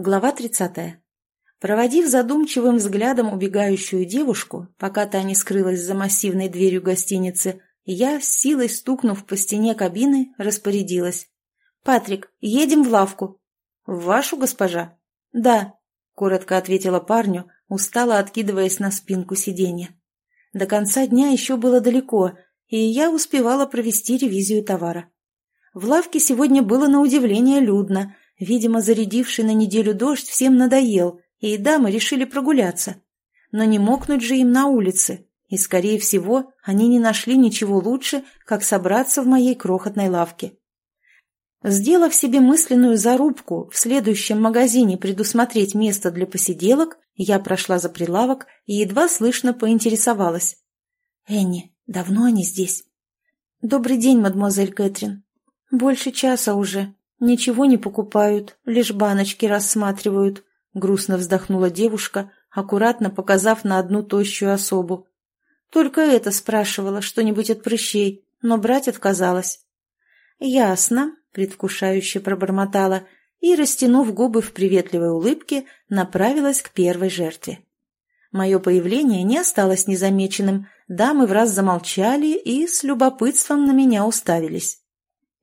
Глава 30. Проводив задумчивым взглядом убегающую девушку, пока та не скрылась за массивной дверью гостиницы, я, с силой стукнув по стене кабины, распорядилась. «Патрик, едем в лавку». «В вашу, госпожа?» «Да», — коротко ответила парню, устало откидываясь на спинку сиденья. До конца дня еще было далеко, и я успевала провести ревизию товара. В лавке сегодня было на удивление людно — Видимо, зарядивший на неделю дождь всем надоел, и дамы решили прогуляться. Но не мокнуть же им на улице, и, скорее всего, они не нашли ничего лучше, как собраться в моей крохотной лавке. Сделав себе мысленную зарубку в следующем магазине предусмотреть место для посиделок, я прошла за прилавок и едва слышно поинтересовалась. «Энни, давно они здесь?» «Добрый день, мадемуазель Кэтрин. Больше часа уже. «Ничего не покупают, лишь баночки рассматривают», — грустно вздохнула девушка, аккуратно показав на одну тощую особу. «Только это спрашивала, что-нибудь от прыщей, но брать отказалась». «Ясно», — предвкушающе пробормотала и, растянув губы в приветливой улыбке, направилась к первой жертве. Мое появление не осталось незамеченным, дамы в раз замолчали и с любопытством на меня уставились.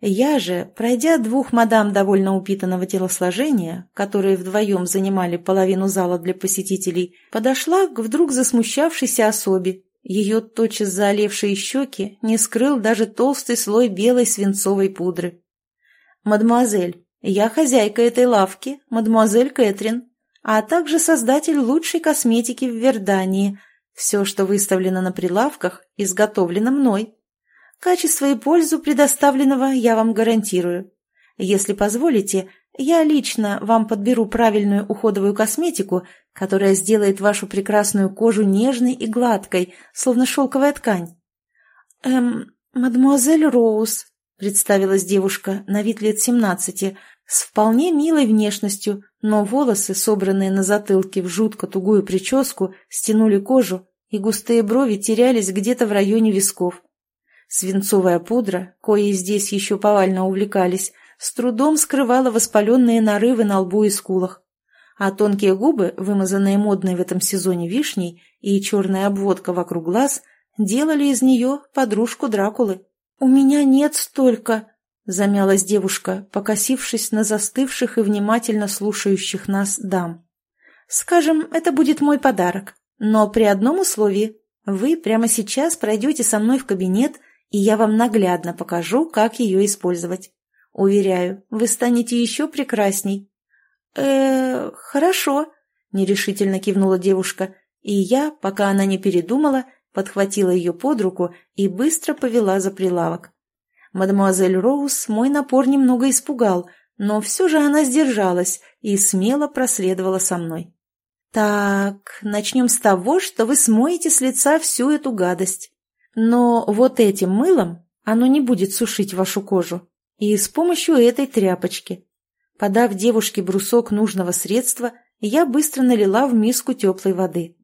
Я же, пройдя двух мадам довольно упитанного телосложения, которые вдвоем занимали половину зала для посетителей, подошла к вдруг засмущавшейся особе. Ее тотчас заолевшие щеки не скрыл даже толстый слой белой свинцовой пудры. «Мадемуазель, я хозяйка этой лавки, мадемуазель Кэтрин, а также создатель лучшей косметики в Вердании. Все, что выставлено на прилавках, изготовлено мной. Качество и пользу предоставленного я вам гарантирую. Если позволите, я лично вам подберу правильную уходовую косметику, которая сделает вашу прекрасную кожу нежной и гладкой, словно шелковая ткань. «Эм, мадемуазель Роуз», — представилась девушка на вид лет семнадцати, с вполне милой внешностью, но волосы, собранные на затылке в жутко тугую прическу, стянули кожу, и густые брови терялись где-то в районе висков. Свинцовая пудра, коей здесь еще повально увлекались, с трудом скрывала воспаленные нарывы на лбу и скулах. А тонкие губы, вымазанные модной в этом сезоне вишней, и черная обводка вокруг глаз делали из нее подружку Дракулы. «У меня нет столько!» — замялась девушка, покосившись на застывших и внимательно слушающих нас дам. «Скажем, это будет мой подарок, но при одном условии. Вы прямо сейчас пройдете со мной в кабинет и я вам наглядно покажу, как ее использовать. Уверяю, вы станете еще прекрасней. э хорошо», — нерешительно кивнула девушка, и я, пока она не передумала, подхватила ее под руку и быстро повела за прилавок. Мадемуазель Роуз мой напор немного испугал, но все же она сдержалась и смело проследовала со мной. «Так, начнем с того, что вы смоете с лица всю эту гадость. Но вот этим мылом оно не будет сушить вашу кожу. И с помощью этой тряпочки. Подав девушке брусок нужного средства, я быстро налила в миску теплой воды.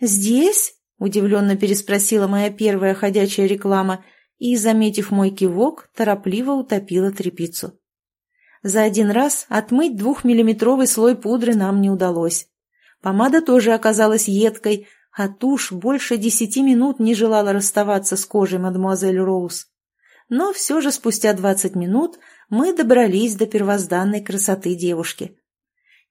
«Здесь?» – удивленно переспросила моя первая ходячая реклама и, заметив мой кивок, торопливо утопила тряпицу. За один раз отмыть двухмиллиметровый слой пудры нам не удалось. Помада тоже оказалась едкой, а тушь больше десяти минут не желала расставаться с кожей мадемуазель Роуз. Но все же спустя двадцать минут мы добрались до первозданной красоты девушки.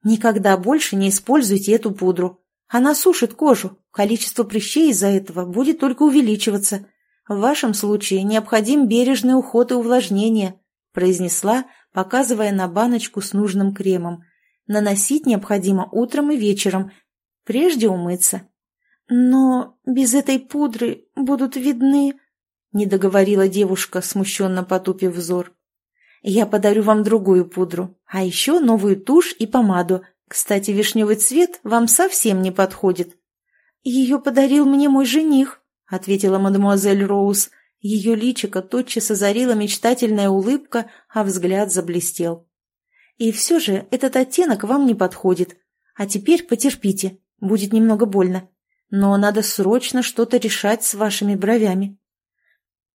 Никогда больше не используйте эту пудру. Она сушит кожу, количество прыщей из-за этого будет только увеличиваться. В вашем случае необходим бережный уход и увлажнение, произнесла, показывая на баночку с нужным кремом. Наносить необходимо утром и вечером, прежде умыться. «Но без этой пудры будут видны...» — не договорила девушка, смущенно потупив взор. «Я подарю вам другую пудру, а еще новую тушь и помаду. Кстати, вишневый цвет вам совсем не подходит». «Ее подарил мне мой жених», — ответила мадемуазель Роуз. Ее личико тотчас озарила мечтательная улыбка, а взгляд заблестел. «И все же этот оттенок вам не подходит. А теперь потерпите, будет немного больно но надо срочно что-то решать с вашими бровями.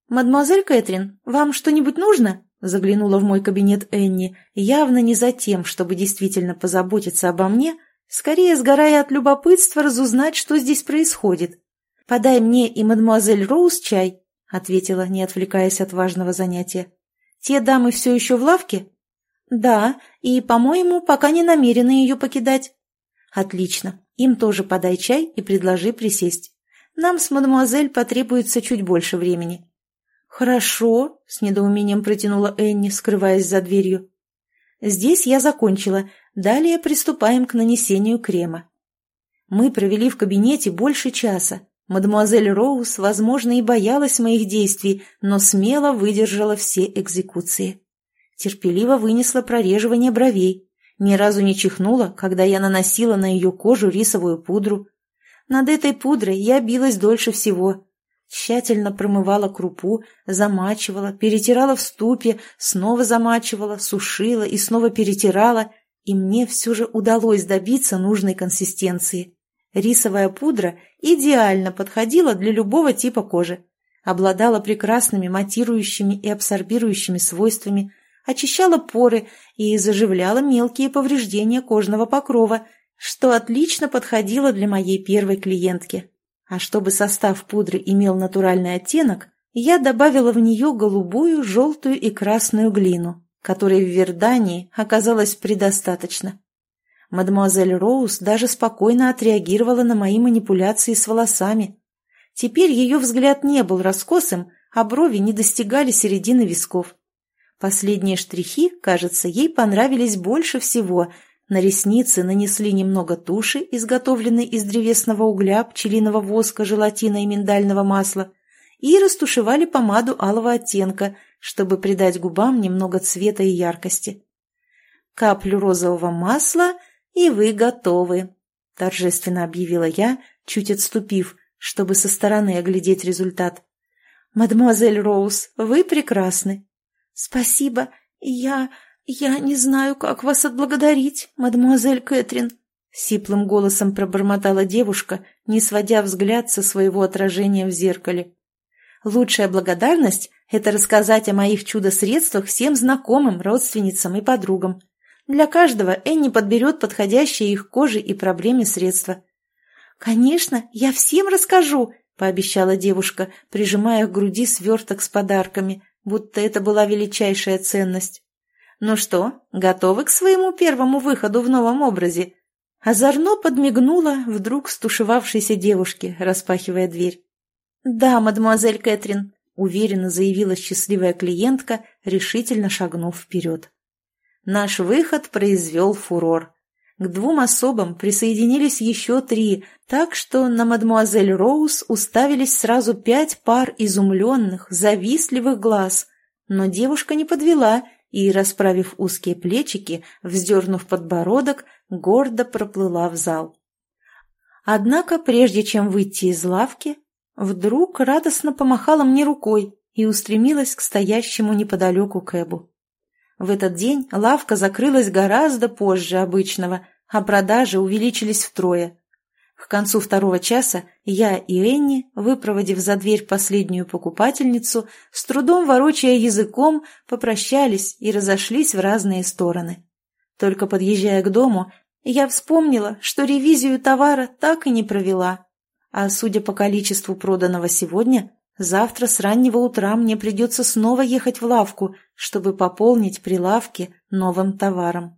«Мадемуазель Кэтрин, вам что-нибудь нужно?» — заглянула в мой кабинет Энни, явно не за тем, чтобы действительно позаботиться обо мне, скорее сгорая от любопытства разузнать, что здесь происходит. «Подай мне и мадемуазель Роуз чай», — ответила, не отвлекаясь от важного занятия. «Те дамы все еще в лавке?» «Да, и, по-моему, пока не намерены ее покидать». «Отлично. Им тоже подай чай и предложи присесть. Нам с мадемуазель потребуется чуть больше времени». «Хорошо», — с недоумением протянула Энни, скрываясь за дверью. «Здесь я закончила. Далее приступаем к нанесению крема». Мы провели в кабинете больше часа. Мадемуазель Роуз, возможно, и боялась моих действий, но смело выдержала все экзекуции. Терпеливо вынесла прореживание бровей. Ни разу не чихнула, когда я наносила на ее кожу рисовую пудру. Над этой пудрой я билась дольше всего. Тщательно промывала крупу, замачивала, перетирала в ступе, снова замачивала, сушила и снова перетирала, и мне все же удалось добиться нужной консистенции. Рисовая пудра идеально подходила для любого типа кожи, обладала прекрасными матирующими и абсорбирующими свойствами, очищала поры и заживляла мелкие повреждения кожного покрова, что отлично подходило для моей первой клиентки. А чтобы состав пудры имел натуральный оттенок, я добавила в нее голубую, желтую и красную глину, которой в Вердании оказалось предостаточно. Мадемуазель Роуз даже спокойно отреагировала на мои манипуляции с волосами. Теперь ее взгляд не был раскосым, а брови не достигали середины висков. Последние штрихи, кажется, ей понравились больше всего, на ресницы нанесли немного туши, изготовленной из древесного угля, пчелиного воска, желатина и миндального масла, и растушевали помаду алого оттенка, чтобы придать губам немного цвета и яркости. «Каплю розового масла, и вы готовы», — торжественно объявила я, чуть отступив, чтобы со стороны оглядеть результат. «Мадемуазель Роуз, вы прекрасны». «Спасибо, я...» «Я не знаю, как вас отблагодарить, мадемуазель Кэтрин», — сиплым голосом пробормотала девушка, не сводя взгляд со своего отражения в зеркале. «Лучшая благодарность — это рассказать о моих чудо-средствах всем знакомым, родственницам и подругам. Для каждого Энни подберет подходящие их коже и проблеме средства». «Конечно, я всем расскажу», — пообещала девушка, прижимая к груди сверток с подарками, будто это была величайшая ценность. «Ну что, готовы к своему первому выходу в новом образе?» Озорно подмигнула вдруг стушевавшейся девушке, распахивая дверь. «Да, мадемуазель Кэтрин», — уверенно заявила счастливая клиентка, решительно шагнув вперед. Наш выход произвел фурор. К двум особам присоединились еще три, так что на мадемуазель Роуз уставились сразу пять пар изумленных, завистливых глаз. Но девушка не подвела и, расправив узкие плечики, вздернув подбородок, гордо проплыла в зал. Однако, прежде чем выйти из лавки, вдруг радостно помахала мне рукой и устремилась к стоящему неподалеку Кэбу. В этот день лавка закрылась гораздо позже обычного, а продажи увеличились втрое. К концу второго часа я и Энни, выпроводив за дверь последнюю покупательницу, с трудом ворочая языком, попрощались и разошлись в разные стороны. Только подъезжая к дому, я вспомнила, что ревизию товара так и не провела. А судя по количеству проданного сегодня, завтра с раннего утра мне придется снова ехать в лавку, чтобы пополнить прилавки новым товаром.